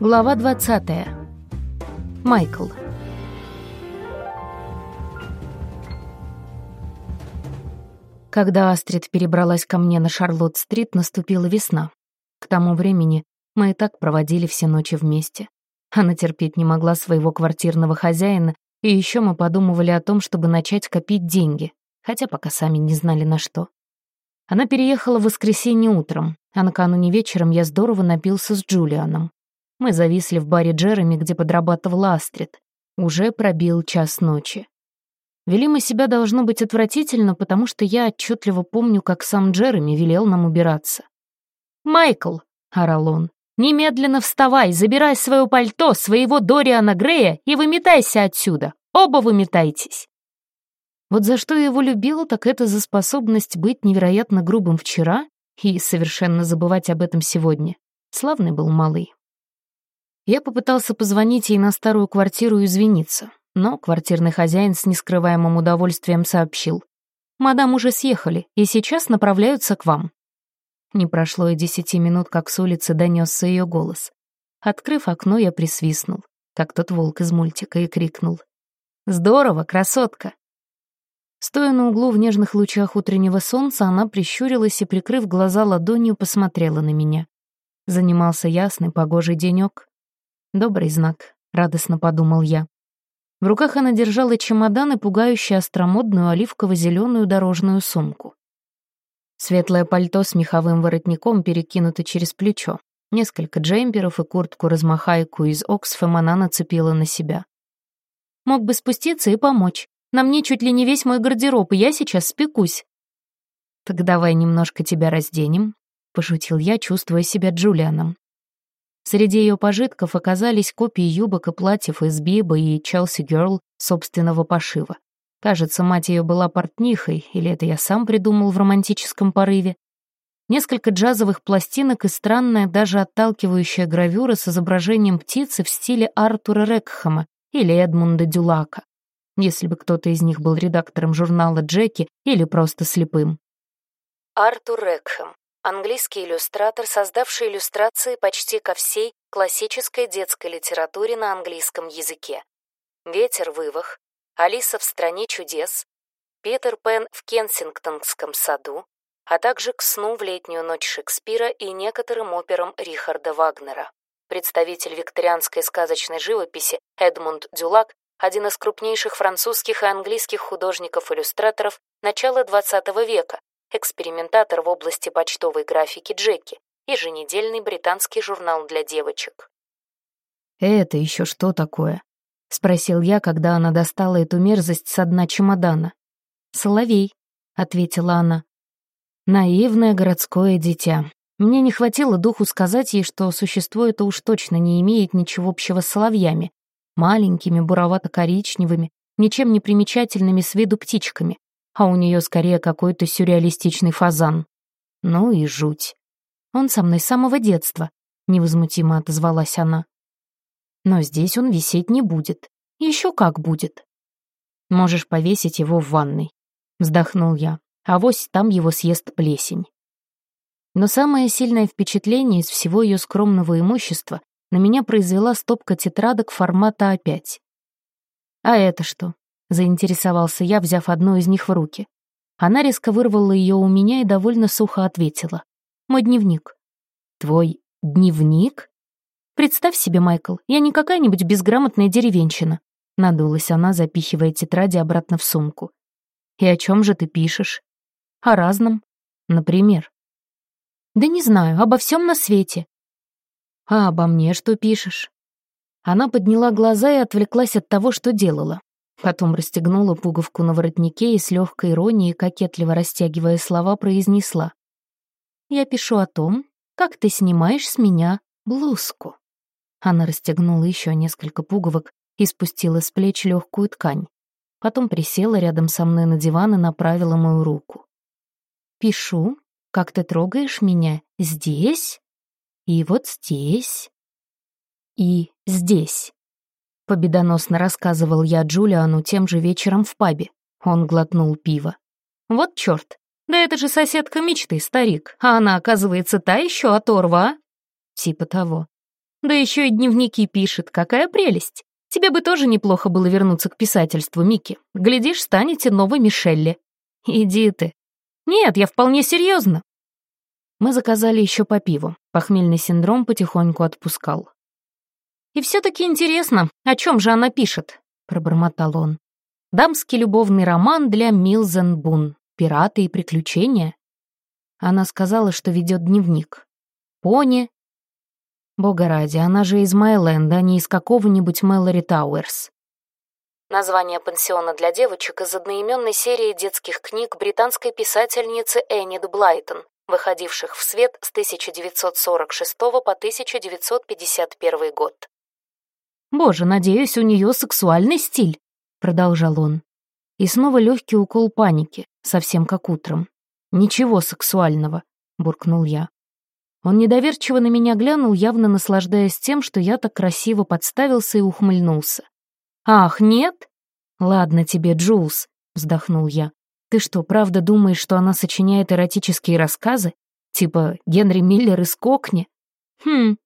Глава 20. Майкл. Когда Астрид перебралась ко мне на Шарлотт-стрит, наступила весна. К тому времени мы и так проводили все ночи вместе. Она терпеть не могла своего квартирного хозяина, и еще мы подумывали о том, чтобы начать копить деньги, хотя пока сами не знали на что. Она переехала в воскресенье утром, а накануне вечером я здорово напился с Джулианом. Мы зависли в баре Джереми, где подрабатывал Астрид. Уже пробил час ночи. Вели мы себя должно быть отвратительно, потому что я отчетливо помню, как сам Джереми велел нам убираться. «Майкл!» — орал он. «Немедленно вставай, забирай свое пальто, своего Дориана Грея и выметайся отсюда. Оба выметайтесь!» Вот за что я его любила, так это за способность быть невероятно грубым вчера и совершенно забывать об этом сегодня. Славный был малый. Я попытался позвонить ей на старую квартиру и извиниться, но квартирный хозяин с нескрываемым удовольствием сообщил. «Мадам уже съехали и сейчас направляются к вам». Не прошло и десяти минут, как с улицы донесся ее голос. Открыв окно, я присвистнул, как тот волк из мультика, и крикнул. «Здорово, красотка!» Стоя на углу в нежных лучах утреннего солнца, она прищурилась и, прикрыв глаза ладонью, посмотрела на меня. Занимался ясный погожий денек. Добрый знак, радостно подумал я. В руках она держала чемодан и пугающе остромодную оливково-зеленую дорожную сумку. Светлое пальто с меховым воротником перекинуто через плечо. Несколько джемперов и куртку-размахайку из Оксфэм она нацепила на себя. Мог бы спуститься и помочь. На мне чуть ли не весь мой гардероб, и я сейчас спекусь. «Так давай немножко тебя разденем», — пошутил я, чувствуя себя Джулианом. Среди ее пожитков оказались копии юбок и платьев из Биба и Челси Герл собственного пошива. Кажется, мать ее была портнихой, или это я сам придумал в романтическом порыве. Несколько джазовых пластинок и странная, даже отталкивающая гравюра с изображением птицы в стиле Артура Рекхама или Эдмунда Дюлака, если бы кто-то из них был редактором журнала «Джеки» или просто слепым. Артур Рекхэм английский иллюстратор, создавший иллюстрации почти ко всей классической детской литературе на английском языке. «Ветер вывах», «Алиса в стране чудес», «Питер Пен в Кенсингтонском саду», а также «К сну в летнюю ночь Шекспира» и некоторым операм Рихарда Вагнера. Представитель викторианской сказочной живописи Эдмунд Дюлак один из крупнейших французских и английских художников-иллюстраторов начала XX века, экспериментатор в области почтовой графики Джеки, еженедельный британский журнал для девочек. «Это еще что такое?» — спросил я, когда она достала эту мерзость со дна чемодана. «Соловей», — ответила она. «Наивное городское дитя. Мне не хватило духу сказать ей, что существо это уж точно не имеет ничего общего с соловьями, маленькими, буровато-коричневыми, ничем не примечательными с виду птичками а у нее скорее какой-то сюрреалистичный фазан. Ну и жуть. Он со мной с самого детства, невозмутимо отозвалась она. Но здесь он висеть не будет. Еще как будет. Можешь повесить его в ванной, вздохнул я. А вось там его съест плесень. Но самое сильное впечатление из всего ее скромного имущества на меня произвела стопка тетрадок формата А5. А это что? Заинтересовался я, взяв одну из них в руки. Она резко вырвала ее у меня и довольно сухо ответила. «Мой дневник». «Твой дневник?» «Представь себе, Майкл, я не какая-нибудь безграмотная деревенщина», надулась она, запихивая тетради обратно в сумку. «И о чем же ты пишешь?» «О разном. Например?» «Да не знаю, обо всем на свете». «А обо мне что пишешь?» Она подняла глаза и отвлеклась от того, что делала. Потом расстегнула пуговку на воротнике и с легкой иронией, кокетливо растягивая слова, произнесла. «Я пишу о том, как ты снимаешь с меня блузку». Она расстегнула еще несколько пуговок и спустила с плеч легкую ткань. Потом присела рядом со мной на диван и направила мою руку. «Пишу, как ты трогаешь меня здесь и вот здесь и здесь». Победоносно рассказывал я Джулиану тем же вечером в пабе. Он глотнул пиво. «Вот чёрт! Да это же соседка мечты, старик, а она, оказывается, та ещё оторва, а?» Типа того. Да еще и дневники пишет. Какая прелесть! Тебе бы тоже неплохо было вернуться к писательству, Микки. Глядишь, станете новой Мишелли. Иди ты. Нет, я вполне серьезно. Мы заказали еще по пиву. Похмельный синдром потихоньку отпускал. «И все-таки интересно, о чем же она пишет?» — пробормотал он. «Дамский любовный роман для Милзен Бун. Пираты и приключения?» Она сказала, что ведет дневник. «Пони». Бога ради, она же из Майленда, а не из какого-нибудь Мэлори Тауэрс. Название пансиона для девочек из одноименной серии детских книг британской писательницы Эннид Блайтон, выходивших в свет с 1946 по 1951 год. «Боже, надеюсь, у нее сексуальный стиль», — продолжал он. И снова легкий укол паники, совсем как утром. «Ничего сексуального», — буркнул я. Он недоверчиво на меня глянул, явно наслаждаясь тем, что я так красиво подставился и ухмыльнулся. «Ах, нет? Ладно тебе, Джулс», — вздохнул я. Ты что, правда думаешь, что она сочиняет эротические рассказы? Типа Генри Миллер из Кокни? Хм,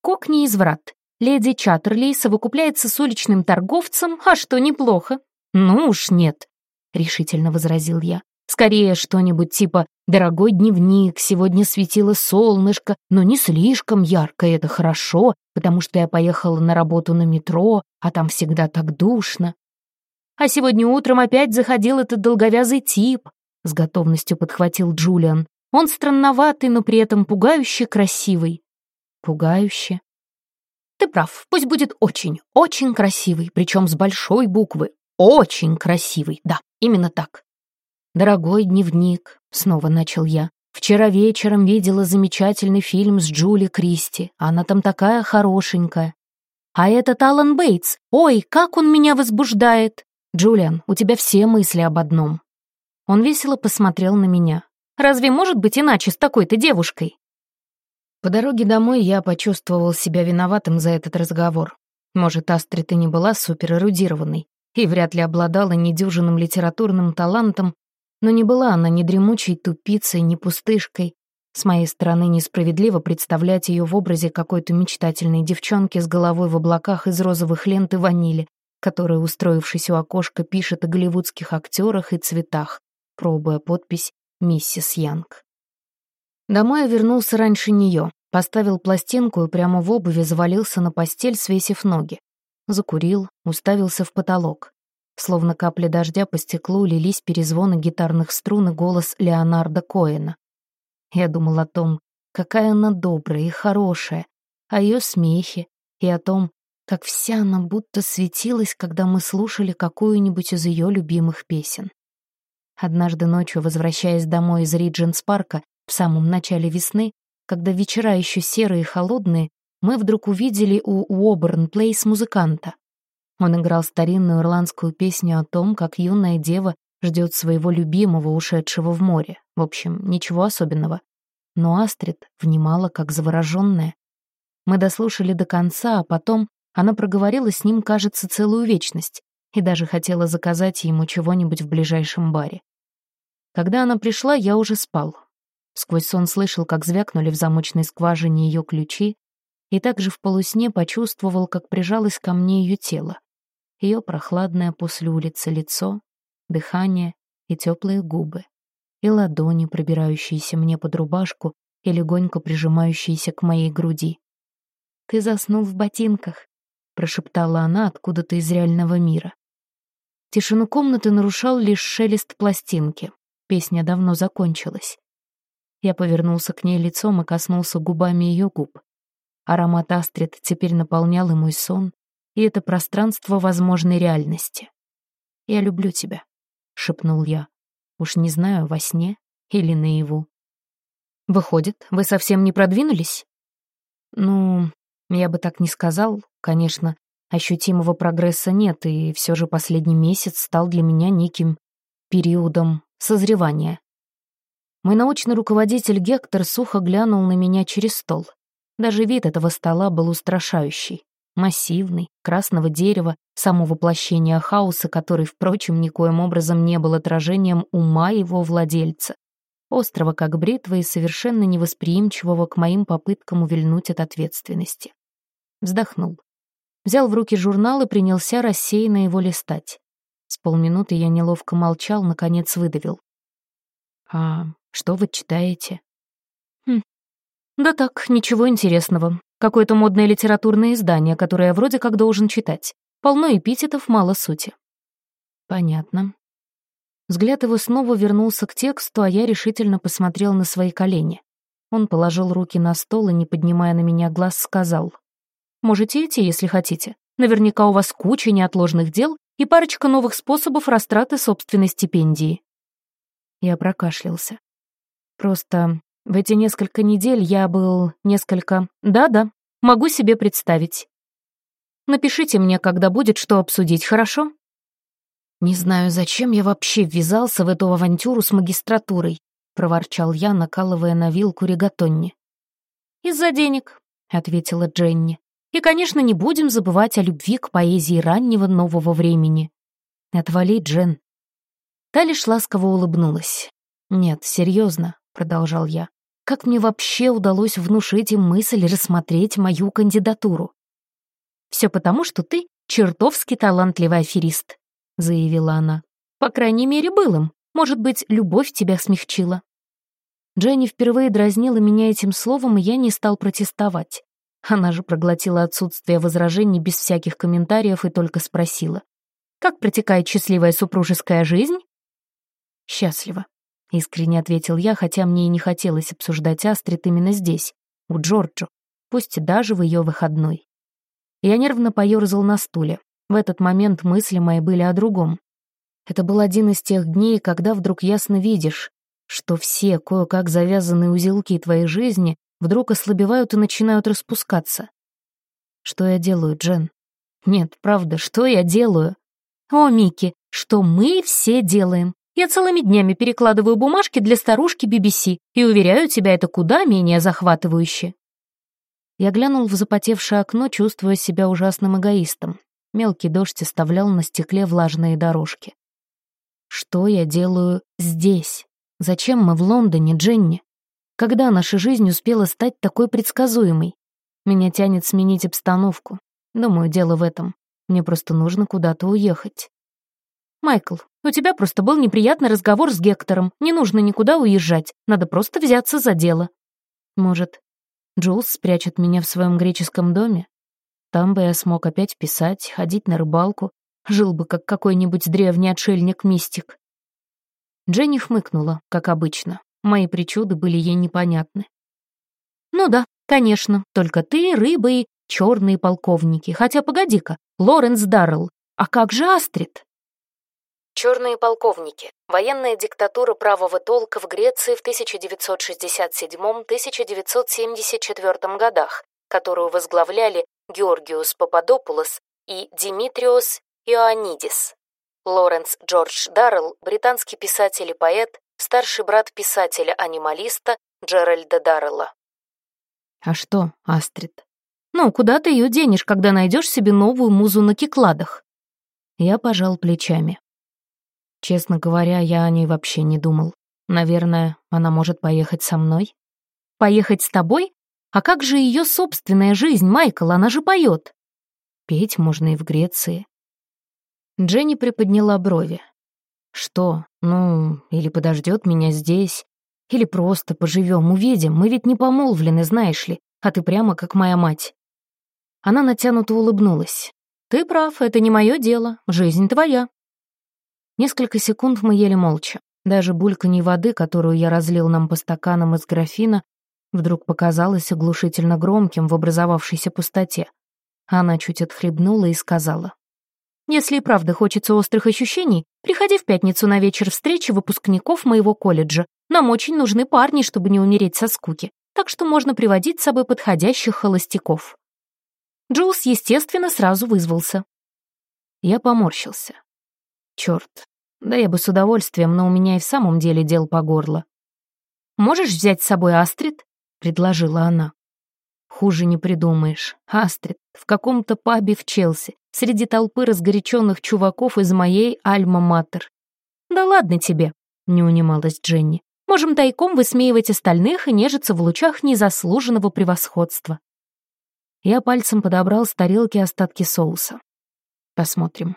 Кокни изврат. Леди Чаттерли совокупляется с уличным торговцем, а что, неплохо? Ну уж нет, решительно возразил я. Скорее что-нибудь типа «Дорогой дневник, сегодня светило солнышко, но не слишком ярко, это хорошо, потому что я поехала на работу на метро, а там всегда так душно». А сегодня утром опять заходил этот долговязый тип, с готовностью подхватил Джулиан. Он странноватый, но при этом пугающе красивый. Пугающе. Ты прав, пусть будет очень, очень красивый, причем с большой буквы. Очень красивый, да, именно так. Дорогой дневник, снова начал я. Вчера вечером видела замечательный фильм с Джули Кристи. Она там такая хорошенькая. А этот Алан Бейтс, ой, как он меня возбуждает. «Джулиан, у тебя все мысли об одном». Он весело посмотрел на меня. «Разве может быть иначе с такой-то девушкой?» По дороге домой я почувствовал себя виноватым за этот разговор. Может, Астрид и не была суперэрудированной и вряд ли обладала недюжинным литературным талантом, но не была она ни дремучей тупицей, ни пустышкой. С моей стороны несправедливо представлять ее в образе какой-то мечтательной девчонки с головой в облаках из розовых лент и ванили, которая, устроившись у окошка, пишет о голливудских актерах и цветах, пробуя подпись «Миссис Янг». Домой я вернулся раньше нее, поставил пластинку и прямо в обуви завалился на постель, свесив ноги. Закурил, уставился в потолок. Словно капли дождя по стеклу лились перезвоны гитарных струн и голос Леонарда Коэна. Я думал о том, какая она добрая и хорошая, о ее смехе и о том, как вся она будто светилась, когда мы слушали какую-нибудь из ее любимых песен. Однажды ночью, возвращаясь домой из Ридженс-парка в самом начале весны, когда вечера еще серые и холодные, мы вдруг увидели у Уоберн-Плейс музыканта. Он играл старинную ирландскую песню о том, как юная дева ждет своего любимого, ушедшего в море. В общем, ничего особенного. Но Астрид внимала, как завороженная. Мы дослушали до конца, а потом она проговорила с ним, кажется, целую вечность и даже хотела заказать ему чего-нибудь в ближайшем баре. Когда она пришла, я уже спал. Сквозь сон слышал, как звякнули в замочной скважине ее ключи, и также в полусне почувствовал, как прижалось ко мне ее тело, ее прохладное после улицы лицо, дыхание и теплые губы, и ладони, пробирающиеся мне под рубашку и легонько прижимающиеся к моей груди. «Ты заснул в ботинках», — прошептала она откуда-то из реального мира. Тишину комнаты нарушал лишь шелест пластинки. Песня давно закончилась. Я повернулся к ней лицом и коснулся губами ее губ. Аромат Астрид теперь наполнял и мой сон, и это пространство возможной реальности. «Я люблю тебя», — шепнул я. Уж не знаю, во сне или наяву. «Выходит, вы совсем не продвинулись?» «Ну, я бы так не сказал, конечно. Ощутимого прогресса нет, и все же последний месяц стал для меня неким периодом созревания. Мой научный руководитель Гектор сухо глянул на меня через стол. Даже вид этого стола был устрашающий. Массивный, красного дерева, само воплощение хаоса, который, впрочем, никоим образом не был отражением ума его владельца. Острого, как бритва, и совершенно невосприимчивого к моим попыткам увильнуть от ответственности. вздохнул. Взял в руки журнал и принялся рассеянно его листать. С полминуты я неловко молчал, наконец выдавил. «А что вы читаете?» «Хм, да так, ничего интересного. Какое-то модное литературное издание, которое я вроде как должен читать. Полно эпитетов, мало сути». «Понятно». Взгляд его снова вернулся к тексту, а я решительно посмотрел на свои колени. Он положил руки на стол и, не поднимая на меня глаз, сказал. «Можете идти, если хотите. Наверняка у вас куча неотложных дел и парочка новых способов растраты собственной стипендии». Я прокашлялся. Просто в эти несколько недель я был несколько... Да-да, могу себе представить. Напишите мне, когда будет что обсудить, хорошо? Не знаю, зачем я вообще ввязался в эту авантюру с магистратурой, проворчал я, накалывая на вилку ригатонни. Из-за денег, ответила Дженни. И, конечно, не будем забывать о любви к поэзии раннего нового времени. Отвали, Джен. Та лишь ласково улыбнулась. Нет, серьезно, продолжал я. Как мне вообще удалось внушить им мысль рассмотреть мою кандидатуру? Все потому, что ты чертовски талантливый аферист, заявила она. По крайней мере, был им. Может быть, любовь тебя смягчила. Дженни впервые дразнила меня этим словом, и я не стал протестовать. Она же проглотила отсутствие возражений без всяких комментариев и только спросила. «Как протекает счастливая супружеская жизнь?» «Счастливо», — искренне ответил я, хотя мне и не хотелось обсуждать Астрид именно здесь, у Джорджо, пусть и даже в ее выходной. Я нервно поёрзал на стуле. В этот момент мысли мои были о другом. Это был один из тех дней, когда вдруг ясно видишь, что все кое-как завязанные узелки твоей жизни вдруг ослабевают и начинают распускаться. Что я делаю, Джен? Нет, правда, что я делаю? О, Микки, что мы все делаем. Я целыми днями перекладываю бумажки для старушки BBC и уверяю тебя, это куда менее захватывающе. Я глянул в запотевшее окно, чувствуя себя ужасным эгоистом. Мелкий дождь оставлял на стекле влажные дорожки. Что я делаю здесь? Зачем мы в Лондоне, Дженни? Когда наша жизнь успела стать такой предсказуемой? Меня тянет сменить обстановку. Думаю, дело в этом. Мне просто нужно куда-то уехать. Майкл, у тебя просто был неприятный разговор с Гектором. Не нужно никуда уезжать. Надо просто взяться за дело. Может, Джулс спрячет меня в своем греческом доме? Там бы я смог опять писать, ходить на рыбалку. Жил бы, как какой-нибудь древний отшельник-мистик. Дженни хмыкнула, как обычно. Мои причуды были ей непонятны. «Ну да, конечно, только ты, рыба и черные полковники. Хотя, погоди-ка, Лоренс Даррелл. А как же Астрид?» Черные полковники. Военная диктатура правого толка в Греции в 1967-1974 годах, которую возглавляли Георгиус Пападопулос и Димитриос Иоаннидис. Лоренс Джордж Даррелл, британский писатель и поэт, старший брат писателя-анималиста Джеральда Даррелла. «А что, Астрид? Ну, куда ты ее денешь, когда найдешь себе новую музу на кикладах?» Я пожал плечами. Честно говоря, я о ней вообще не думал. Наверное, она может поехать со мной. Поехать с тобой? А как же ее собственная жизнь, Майкл? Она же поет. Петь можно и в Греции. Дженни приподняла брови. Что? Ну, или подождет меня здесь, или просто поживем, увидим. Мы ведь не помолвлены, знаешь ли, а ты прямо как моя мать. Она натянуто улыбнулась. Ты прав, это не мое дело, жизнь твоя. Несколько секунд мы ели молча. Даже бульканье воды, которую я разлил нам по стаканам из графина, вдруг показалось оглушительно громким в образовавшейся пустоте. Она чуть отхлебнула и сказала. Если и правда хочется острых ощущений, приходи в пятницу на вечер встречи выпускников моего колледжа. Нам очень нужны парни, чтобы не умереть со скуки, так что можно приводить с собой подходящих холостяков». Джулс, естественно, сразу вызвался. Я поморщился. Черт, да я бы с удовольствием, но у меня и в самом деле дел по горло. «Можешь взять с собой Астрид?» — предложила она. Хуже не придумаешь. Астрид в каком-то пабе в Челси, среди толпы разгоряченных чуваков из моей альма-матер. «Да ладно тебе», — не унималась Дженни. «Можем тайком высмеивать остальных и нежиться в лучах незаслуженного превосходства». Я пальцем подобрал с тарелки остатки соуса. Посмотрим.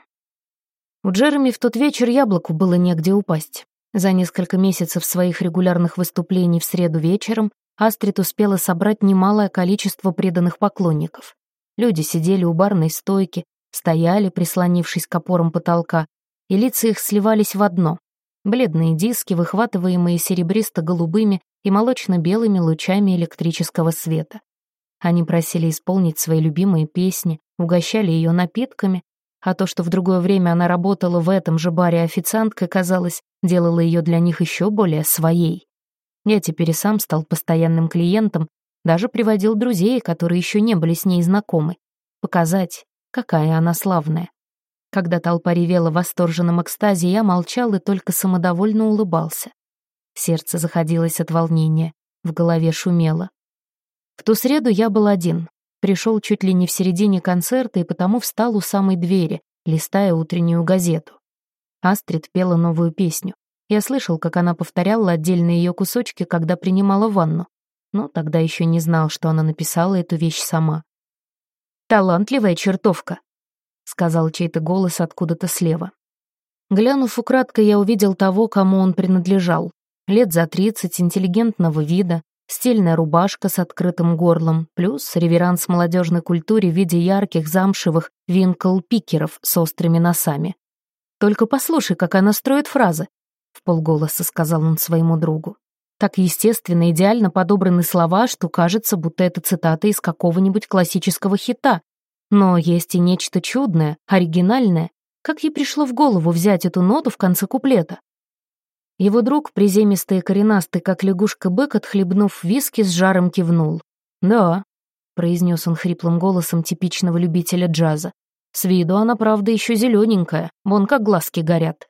У Джереми в тот вечер яблоку было негде упасть. За несколько месяцев своих регулярных выступлений в среду вечером Астрид успела собрать немалое количество преданных поклонников. Люди сидели у барной стойки, стояли, прислонившись к опорам потолка, и лица их сливались в одно. Бледные диски, выхватываемые серебристо-голубыми и молочно-белыми лучами электрического света. Они просили исполнить свои любимые песни, угощали ее напитками, а то, что в другое время она работала в этом же баре официанткой, казалось, делало ее для них еще более своей. Я теперь и сам стал постоянным клиентом, даже приводил друзей, которые еще не были с ней знакомы, показать, какая она славная. Когда толпа ревела в восторженном экстазе, я молчал и только самодовольно улыбался. Сердце заходилось от волнения, в голове шумело. В ту среду я был один. Пришел чуть ли не в середине концерта и потому встал у самой двери, листая утреннюю газету. Астрид пела новую песню. Я слышал, как она повторяла отдельные ее кусочки, когда принимала ванну. Но тогда еще не знал, что она написала эту вещь сама. «Талантливая чертовка», — сказал чей-то голос откуда-то слева. Глянув украдкой, я увидел того, кому он принадлежал. Лет за тридцать, интеллигентного вида, стильная рубашка с открытым горлом, плюс реверанс молодежной культуре в виде ярких замшевых винкл-пикеров с острыми носами. «Только послушай, как она строит фразы», — в полголоса сказал он своему другу. Так естественно, идеально подобраны слова, что кажется, будто это цитата из какого-нибудь классического хита. Но есть и нечто чудное, оригинальное. Как ей пришло в голову взять эту ноту в конце куплета? Его друг, приземистый и коренастый, как лягушка-бык, отхлебнув виски, с жаром кивнул. «Да», — произнес он хриплым голосом типичного любителя джаза. «С виду она, правда, еще зелененькая, вон как глазки горят».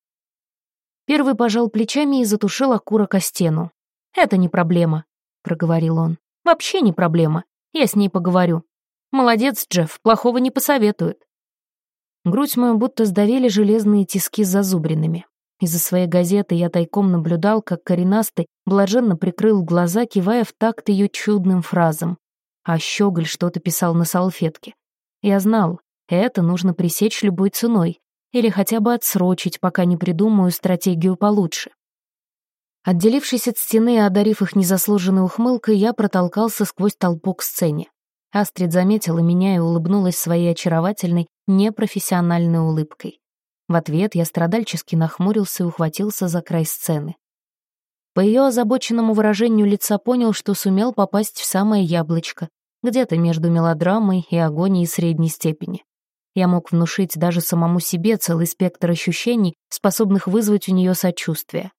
Первый пожал плечами и затушил окурок о стену. «Это не проблема», — проговорил он. «Вообще не проблема. Я с ней поговорю. Молодец, Джефф, плохого не посоветует». Грудь мою будто сдавили железные тиски с зазубринами. Из-за своей газеты я тайком наблюдал, как коренастый блаженно прикрыл глаза, кивая в такт ее чудным фразам. А Щеголь что-то писал на салфетке. Я знал, это нужно пресечь любой ценой или хотя бы отсрочить, пока не придумаю стратегию получше. Отделившись от стены и одарив их незаслуженной ухмылкой, я протолкался сквозь толпу к сцене. Астрид заметила меня и улыбнулась своей очаровательной, непрофессиональной улыбкой. В ответ я страдальчески нахмурился и ухватился за край сцены. По ее озабоченному выражению лица понял, что сумел попасть в самое яблочко, где-то между мелодрамой и агонией средней степени. Я мог внушить даже самому себе целый спектр ощущений, способных вызвать у нее сочувствие.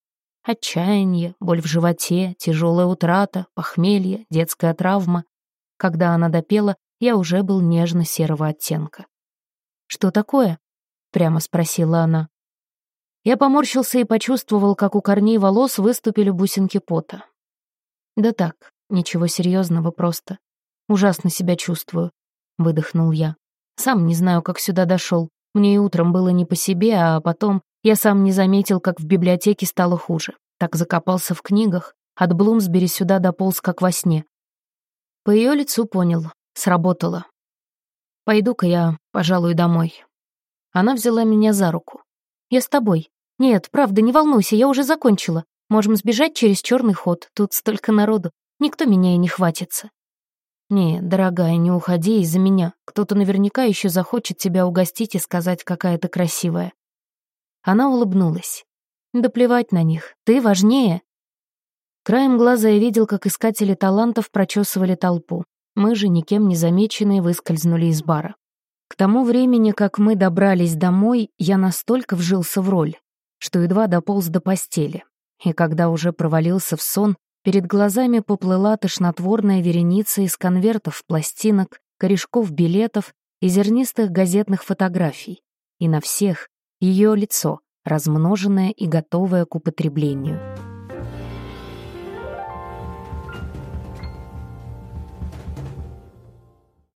Отчаяние, боль в животе, тяжелая утрата, похмелье, детская травма. Когда она допела, я уже был нежно-серого оттенка. «Что такое?» — прямо спросила она. Я поморщился и почувствовал, как у корней волос выступили бусинки пота. «Да так, ничего серьезного просто. Ужасно себя чувствую», — выдохнул я. «Сам не знаю, как сюда дошел. Мне и утром было не по себе, а потом я сам не заметил, как в библиотеке стало хуже. Так закопался в книгах. От Блумсбери сюда дополз, как во сне. По ее лицу понял. Сработало. Пойду-ка я, пожалуй, домой. Она взяла меня за руку. «Я с тобой. Нет, правда, не волнуйся, я уже закончила. Можем сбежать через черный ход, тут столько народу. Никто меня и не хватится». «Не, дорогая, не уходи из-за меня. Кто-то наверняка еще захочет тебя угостить и сказать, какая ты красивая». Она улыбнулась. «Да плевать на них, ты важнее». Краем глаза я видел, как искатели талантов прочесывали толпу. Мы же, никем не замеченные, выскользнули из бара. К тому времени, как мы добрались домой, я настолько вжился в роль, что едва дополз до постели. И когда уже провалился в сон, перед глазами поплыла тошнотворная вереница из конвертов пластинок, корешков билетов и зернистых газетных фотографий. И на всех ее лицо, размноженное и готовое к употреблению.